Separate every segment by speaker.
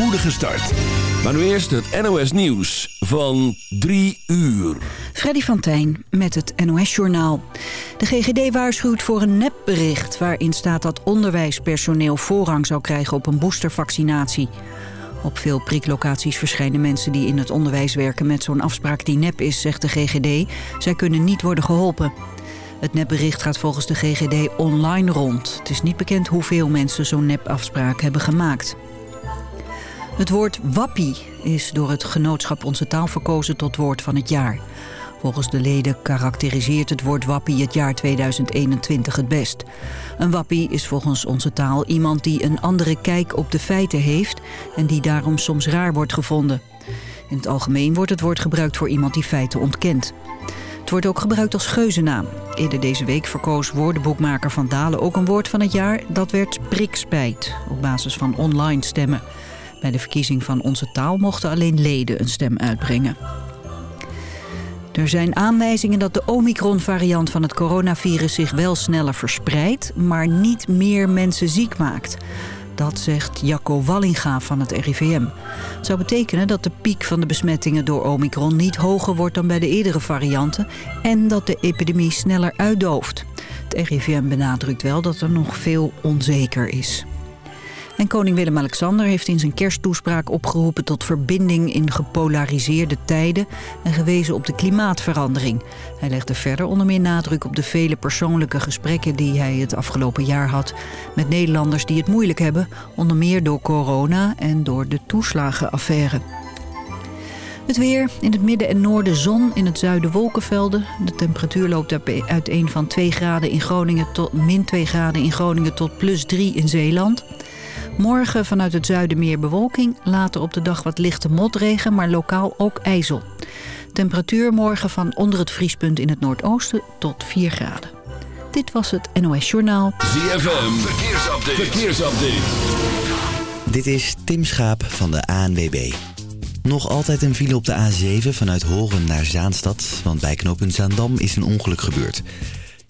Speaker 1: spoedige start. Maar nu eerst het NOS Nieuws van 3 uur.
Speaker 2: Freddy van Tijn met het NOS-journaal. De GGD waarschuwt voor een nepbericht waarin staat dat onderwijspersoneel voorrang zou krijgen op een boostervaccinatie. Op veel priklocaties verschijnen mensen die in het onderwijs werken met zo'n afspraak die nep is, zegt de GGD. Zij kunnen niet worden geholpen. Het nepbericht gaat volgens de GGD online rond. Het is niet bekend hoeveel mensen zo'n nepafspraak hebben gemaakt. Het woord wappie is door het genootschap Onze Taal verkozen tot woord van het jaar. Volgens de leden karakteriseert het woord wappie het jaar 2021 het best. Een wappie is volgens Onze Taal iemand die een andere kijk op de feiten heeft... en die daarom soms raar wordt gevonden. In het algemeen wordt het woord gebruikt voor iemand die feiten ontkent. Het wordt ook gebruikt als geuzennaam. Eerder deze week verkoos woordenboekmaker Van Dalen ook een woord van het jaar. Dat werd prikspijt, op basis van online stemmen. Bij de verkiezing van Onze Taal mochten alleen leden een stem uitbrengen. Er zijn aanwijzingen dat de Omicron-variant van het coronavirus zich wel sneller verspreidt, maar niet meer mensen ziek maakt. Dat zegt Jacco Wallinga van het RIVM. Het zou betekenen dat de piek van de besmettingen door Omicron niet hoger wordt dan bij de eerdere varianten en dat de epidemie sneller uitdooft. Het RIVM benadrukt wel dat er nog veel onzeker is. En koning Willem-Alexander heeft in zijn kersttoespraak opgeroepen tot verbinding in gepolariseerde tijden en gewezen op de klimaatverandering. Hij legde verder onder meer nadruk op de vele persoonlijke gesprekken die hij het afgelopen jaar had met Nederlanders die het moeilijk hebben, onder meer door corona en door de toeslagenaffaire. Het weer, in het midden en noorden zon, in het zuiden wolkenvelden. De temperatuur loopt uiteen van 2 graden in Groningen tot min 2 graden in Groningen tot plus 3 in Zeeland. Morgen vanuit het zuiden meer bewolking. Later op de dag wat lichte motregen, maar lokaal ook ijzel. Temperatuur morgen van onder het vriespunt in het noordoosten tot 4 graden. Dit was het NOS Journaal.
Speaker 1: ZFM, verkeersupdate. verkeersupdate.
Speaker 3: Dit is Tim Schaap van de ANWB. Nog altijd een file op de A7 vanuit Horen naar Zaanstad, want bij knooppunt Zaandam is een ongeluk gebeurd.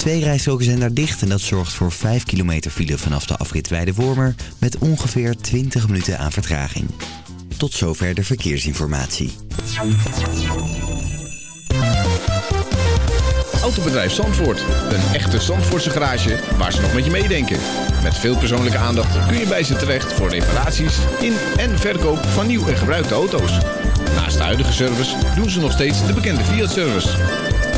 Speaker 3: Twee rijstroken zijn daar dicht en dat zorgt voor 5 kilometer file vanaf de afrit Weidewormer met ongeveer 20 minuten aan vertraging. Tot zover de verkeersinformatie.
Speaker 4: Autobedrijf Zandvoort. Een echte Zandvoortse garage waar ze nog met je meedenken. Met veel persoonlijke aandacht kun je bij ze terecht voor reparaties in en verkoop van nieuw en gebruikte auto's. Naast de huidige service doen ze nog steeds de bekende Fiat-service.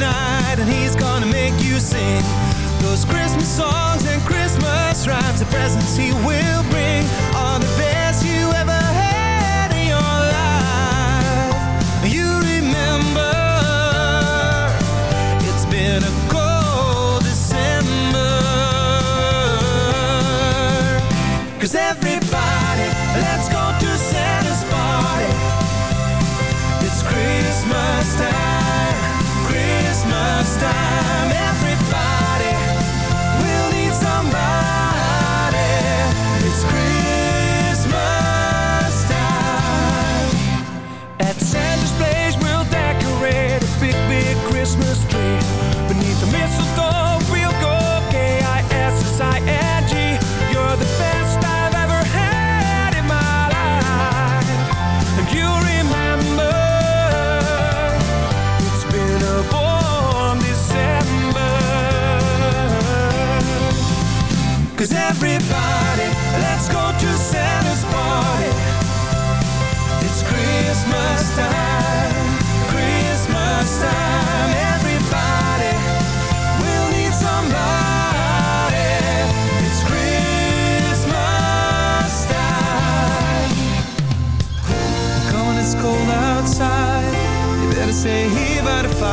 Speaker 5: tonight and
Speaker 6: he's gonna make you sing those Christmas songs and Christmas rhymes, the presents he will bring.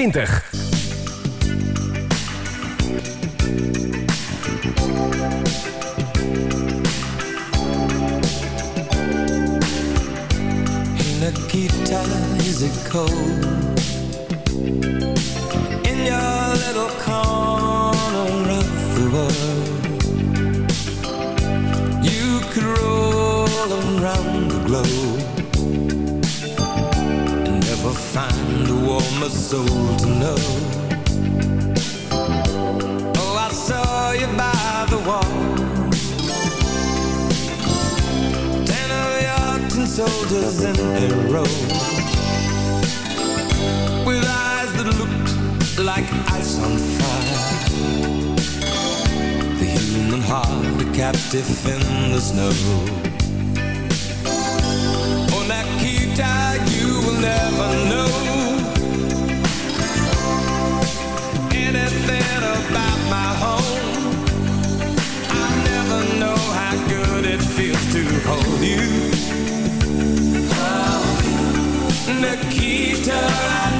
Speaker 6: 20. Oh you. Nikita, I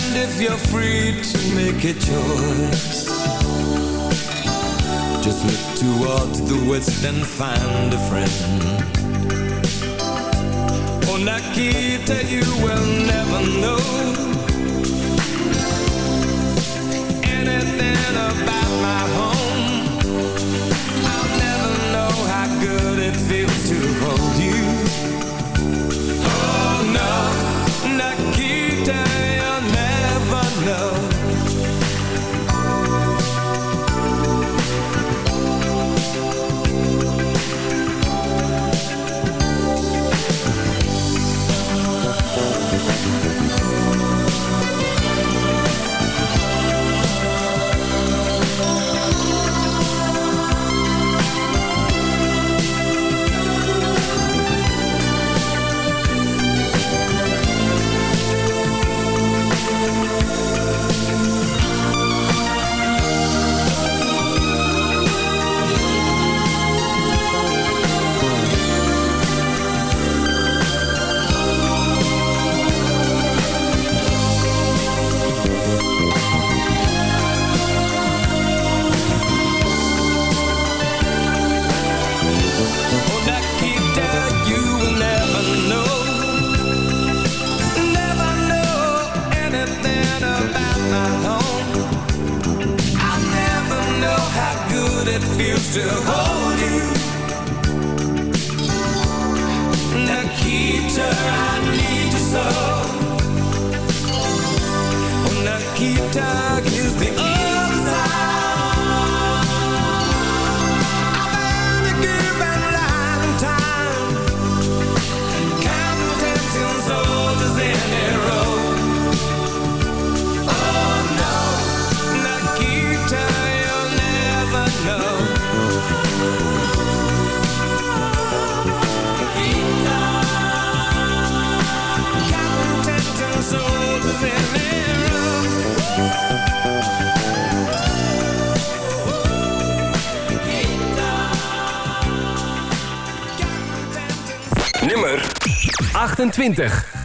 Speaker 6: and if you're free to make a choice Just look toward the west and find a friend. Oh, On Akita you will never know Anything about my home. I'll never know how good it feels to hold you. Oh no,
Speaker 7: Nakita. 28.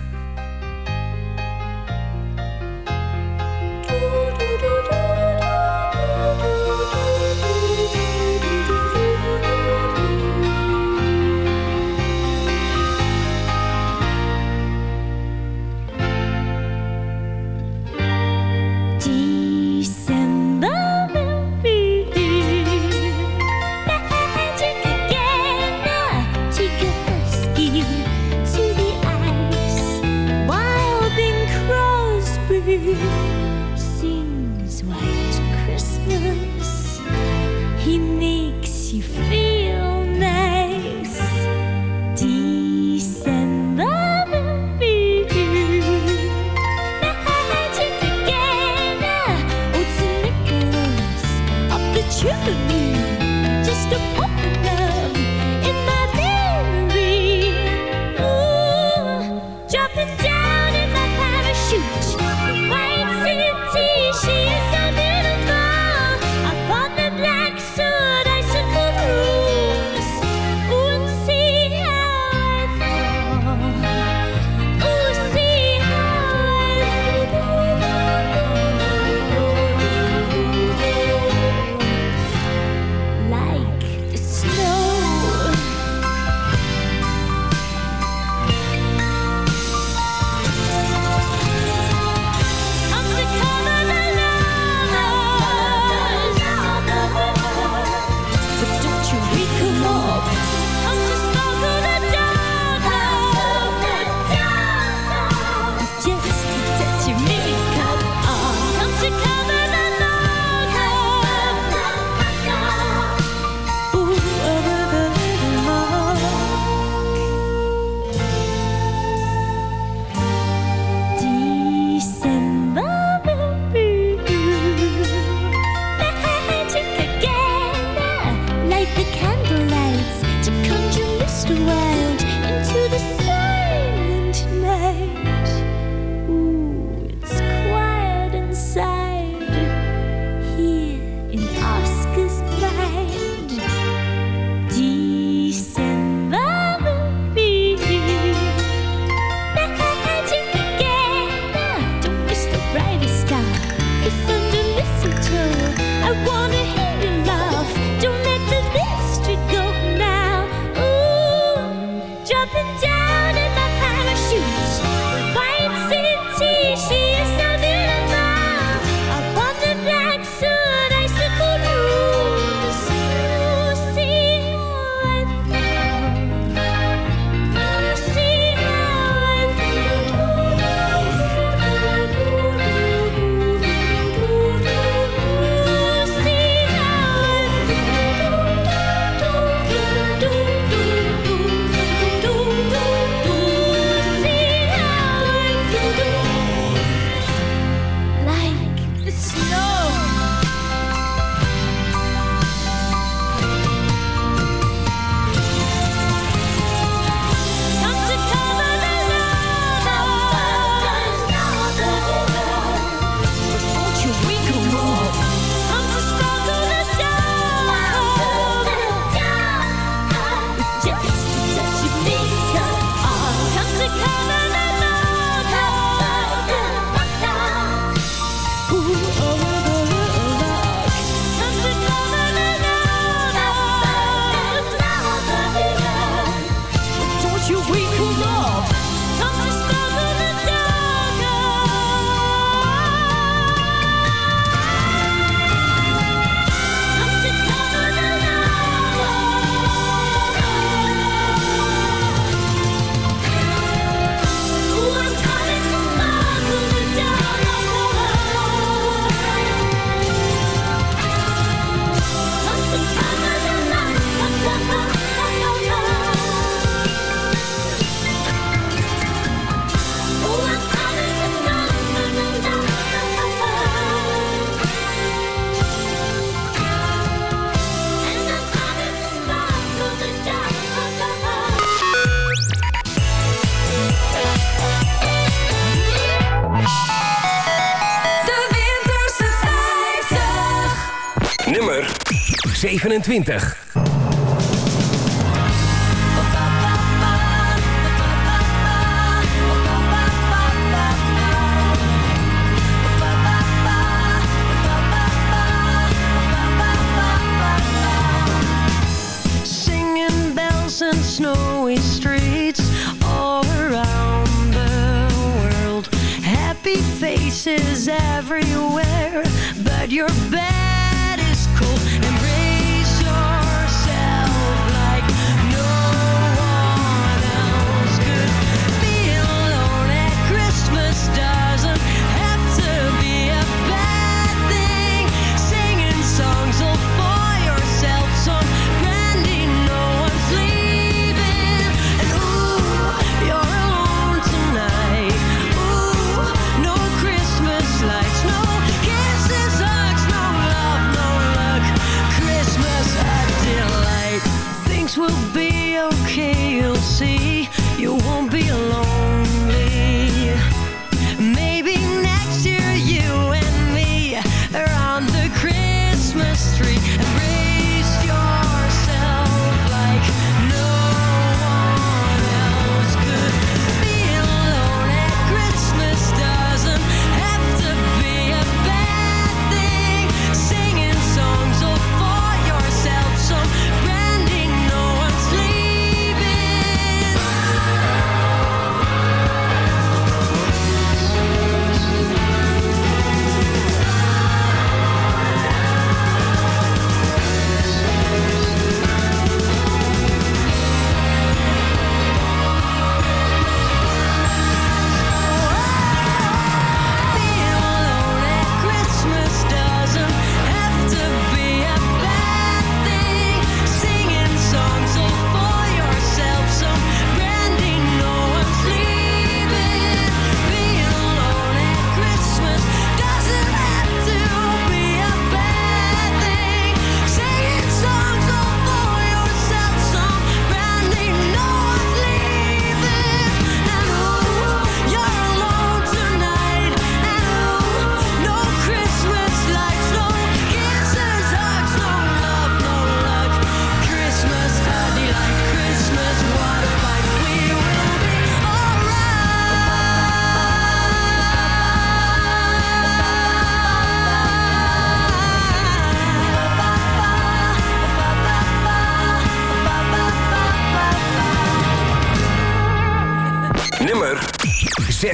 Speaker 7: 27.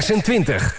Speaker 8: 26.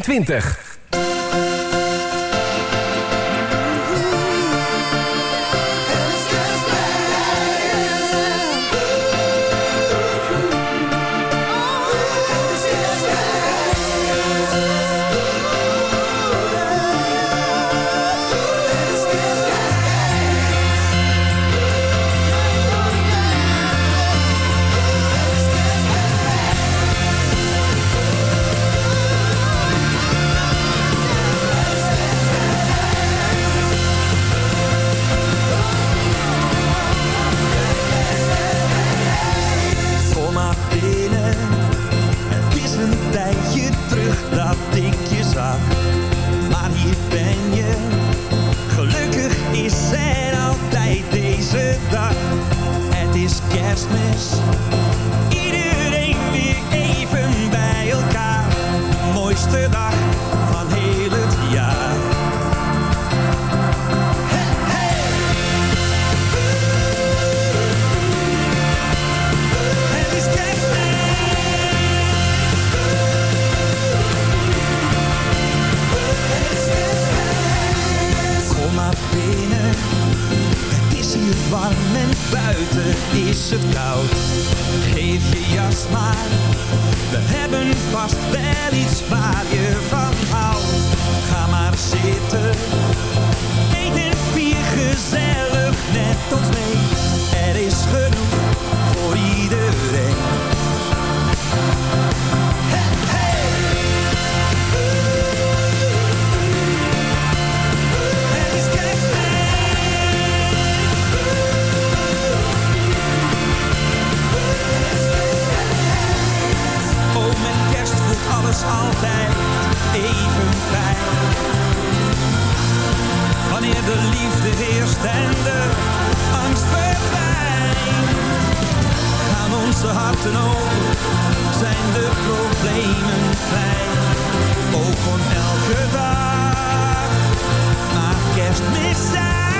Speaker 8: 25.
Speaker 9: En buiten is het koud. Geef je jas maar. We hebben vast wel iets waar je van houdt. Ga maar zitten. Eet en vier gezellig met ons mee. Er is altijd even fijn. Wanneer de liefde heerst en de angst verdwijnt. Gaan onze harten open, zijn de problemen klein. Ook van elke dag, maar kerstmis zijn.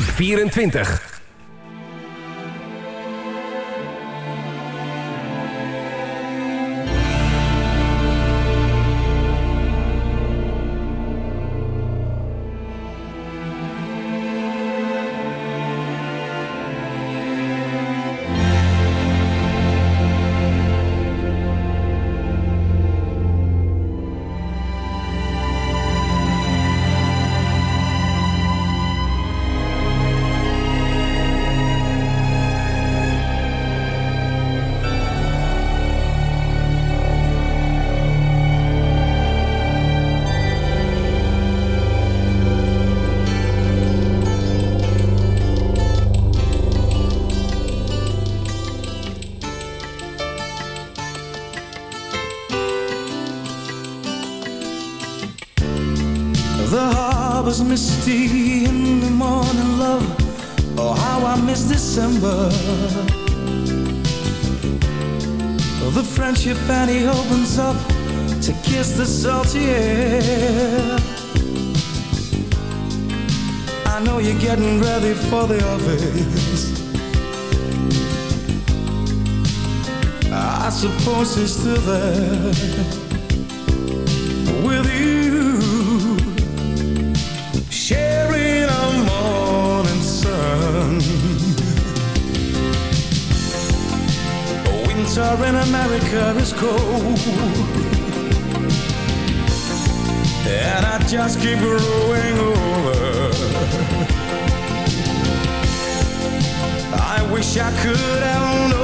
Speaker 7: 24.
Speaker 9: The friendship and he opens up to kiss the salty air. I know you're getting ready for the office. I suppose he's still there with you Winter in America is cold, and I just keep growing older. I wish I could have known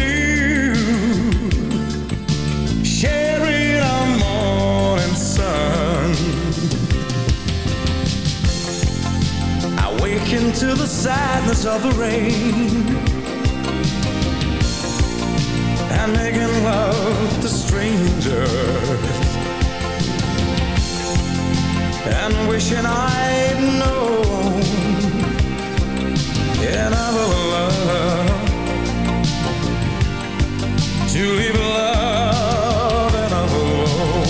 Speaker 9: into the sadness of the rain. And making love to strangers. And wishing I'd known Another love To leave love and alone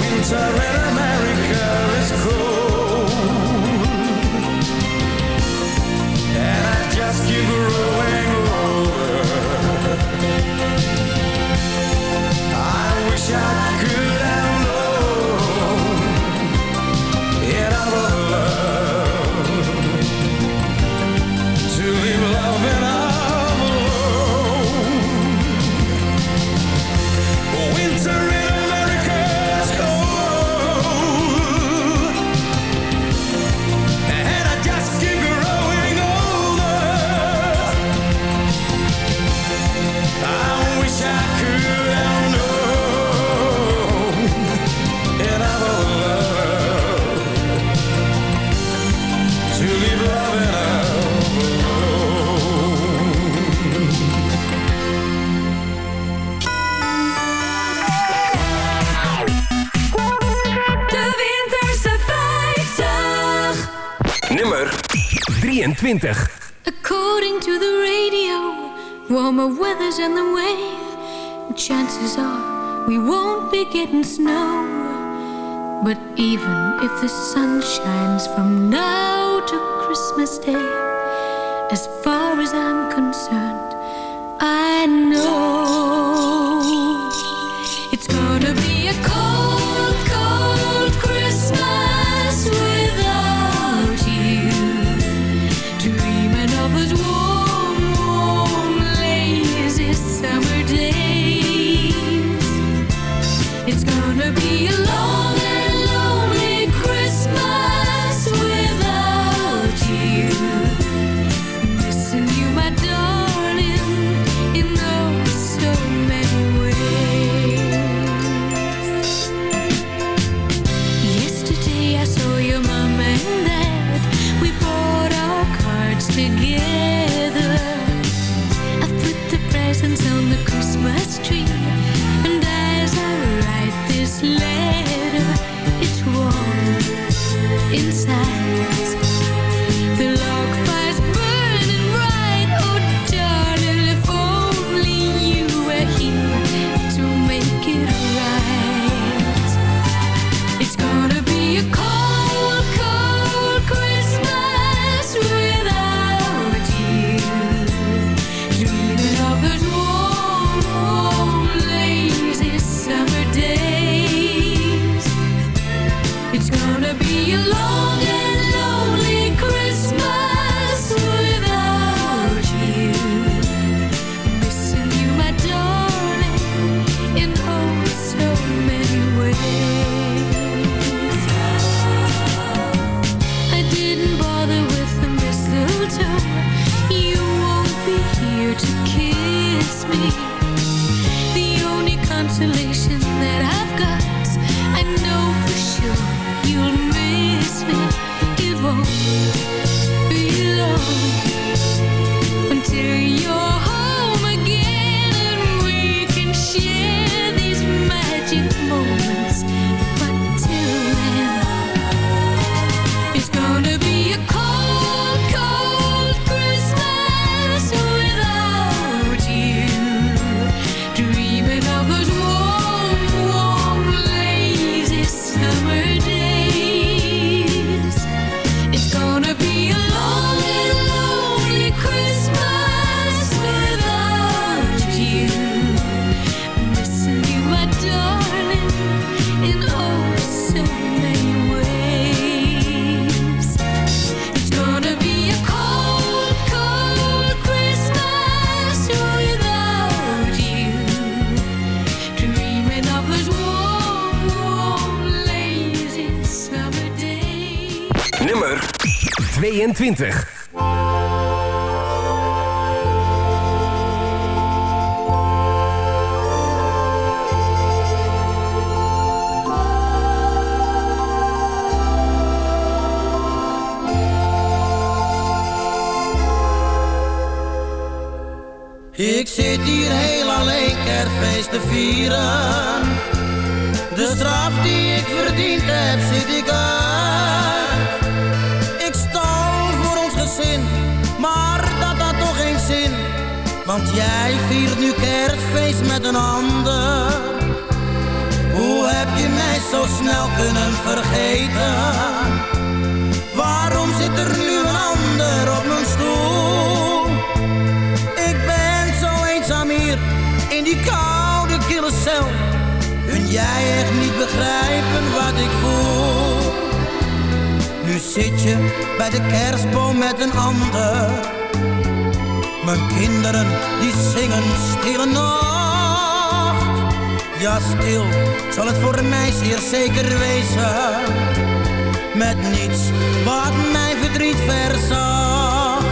Speaker 9: Winter
Speaker 10: According to the radio, warmer weather's on the way. Chances are we won't be getting snow. But even if the sun shines from now to Christmas Day, as far as I'm concerned, I know.
Speaker 7: 22.
Speaker 11: Ik zit hier heel alleen kerstfeest te vieren. De straf die ik verdiend heb, zit ik aan. Maar dat had toch geen zin. Want jij viert nu kerstfeest met een ander. Hoe heb je mij zo snel kunnen vergeten? Waarom zit er nu een ander op mijn stoel? Ik ben zo eenzaam hier in die koude kille cel. Kun jij echt niet begrijpen wat ik voel? Nu zit je bij de kerstboom met een ander. Mijn kinderen die zingen stille nacht. Ja, stil zal het voor mij zeer zeker wezen. Met niets wat mijn verdriet verzacht.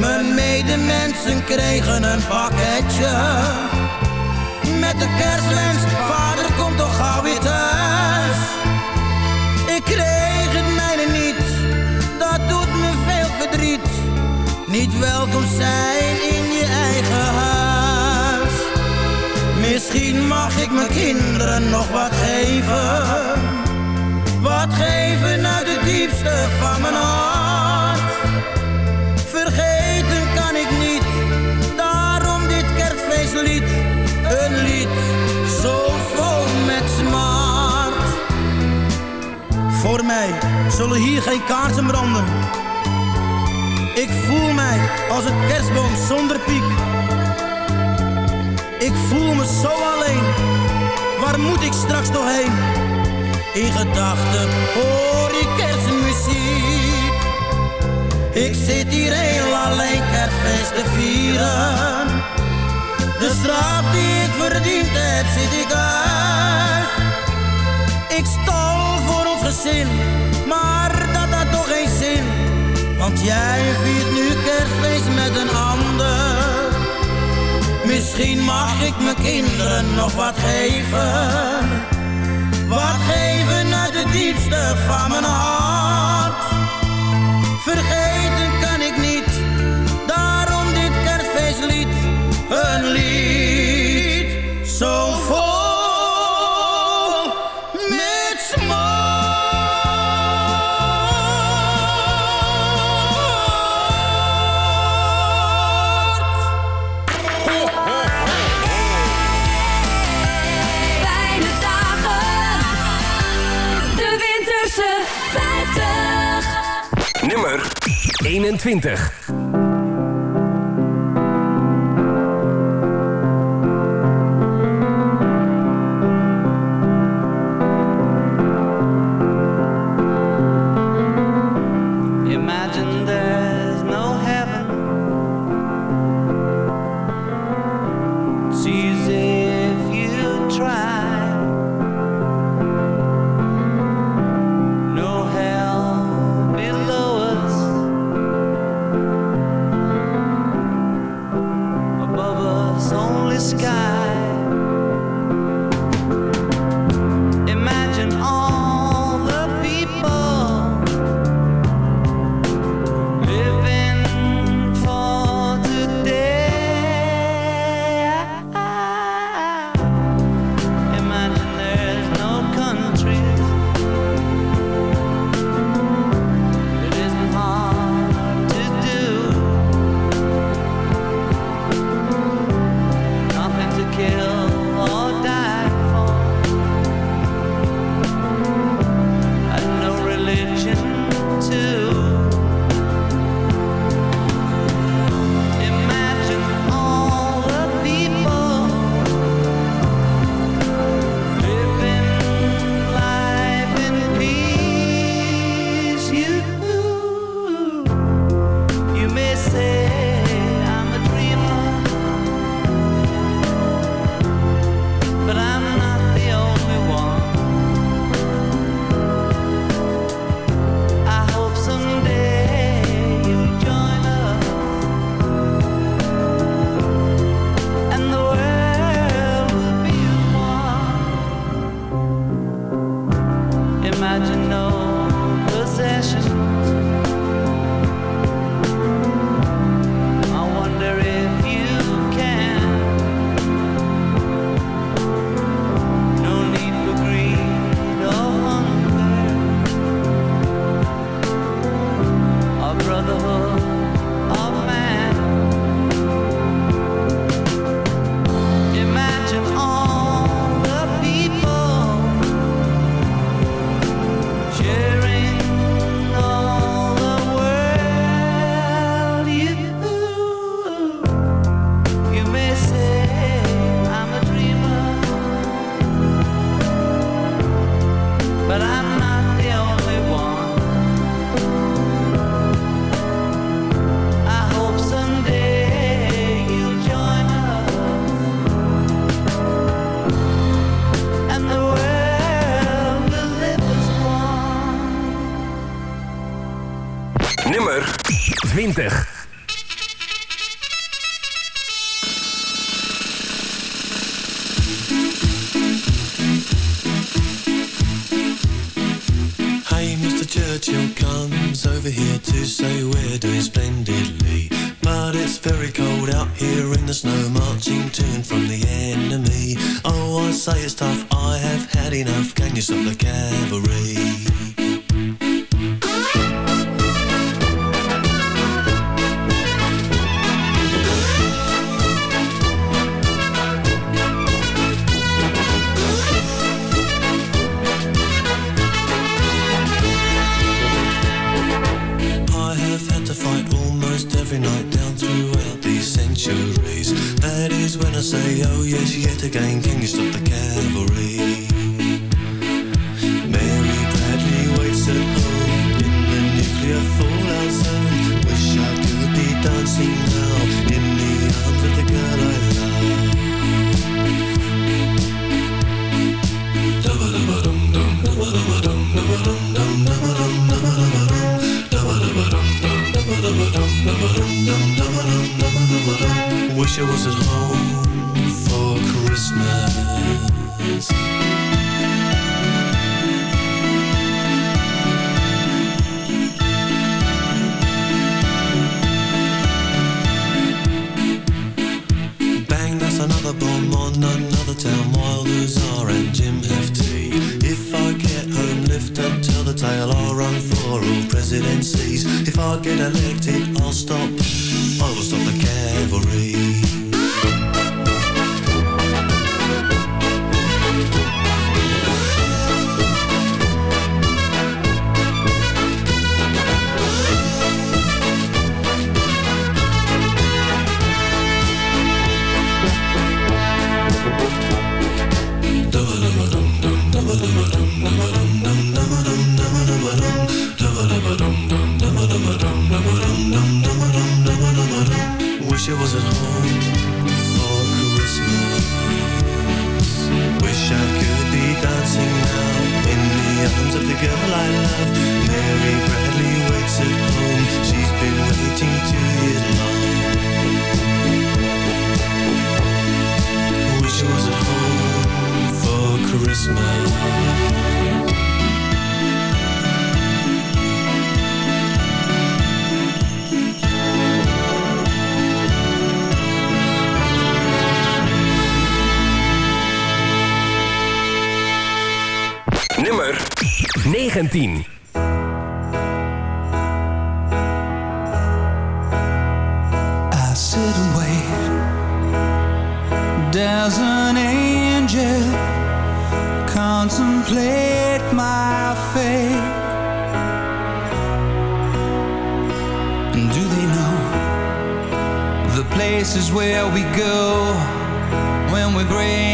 Speaker 11: Mijn medemensen kregen een pakketje. Met de kerstwens, vader komt toch gauw weer thuis. Niet welkom zijn in je eigen huis. Misschien mag ik mijn kinderen nog wat geven. Wat geven uit het diepste van mijn hart. Vergeten kan ik niet, daarom dit kerstfeestlied. Een lied zo vol met smart. Voor mij zullen hier geen kaarsen branden. Ik voel mij als een kerstboom zonder piek. Ik voel me zo alleen, waar moet ik straks nog heen? In gedachten hoor ik kerstmuziek. Ik zit hier heel alleen kerstfeest te vieren. De straf die ik verdiend heb, zit ik uit. Ik stal voor ons gezin, maar Want jij viert nu kerstfeest met een ander. Misschien mag ik mijn kinderen nog wat geven. Wat geven uit het diepste van mijn hart. Vergeten
Speaker 7: 21.
Speaker 12: Wish I was at home for Christmas. Bang, that's another bomb on another town. Wilders are and Jim have to. I'll run for all presidencies. If I get elected, I'll stop, I will stop the cavalry.
Speaker 13: 9 en 10. As an angel. Contemplate my fate. And do they know The places where we go When we're gray?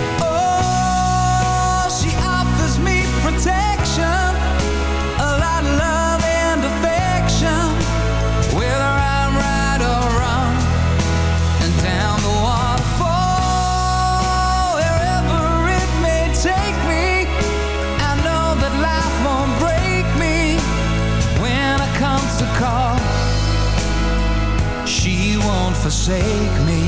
Speaker 13: forsake me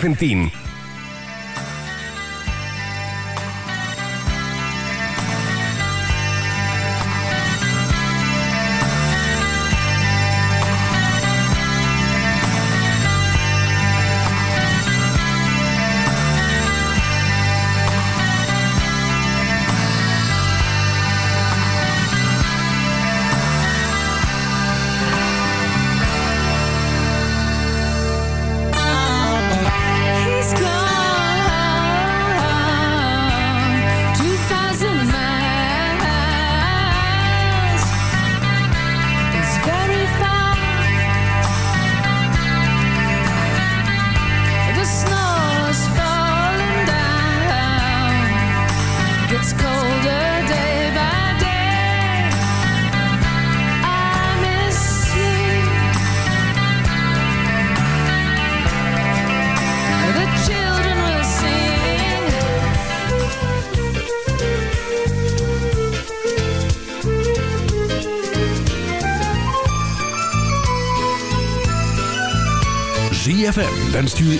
Speaker 10: 17.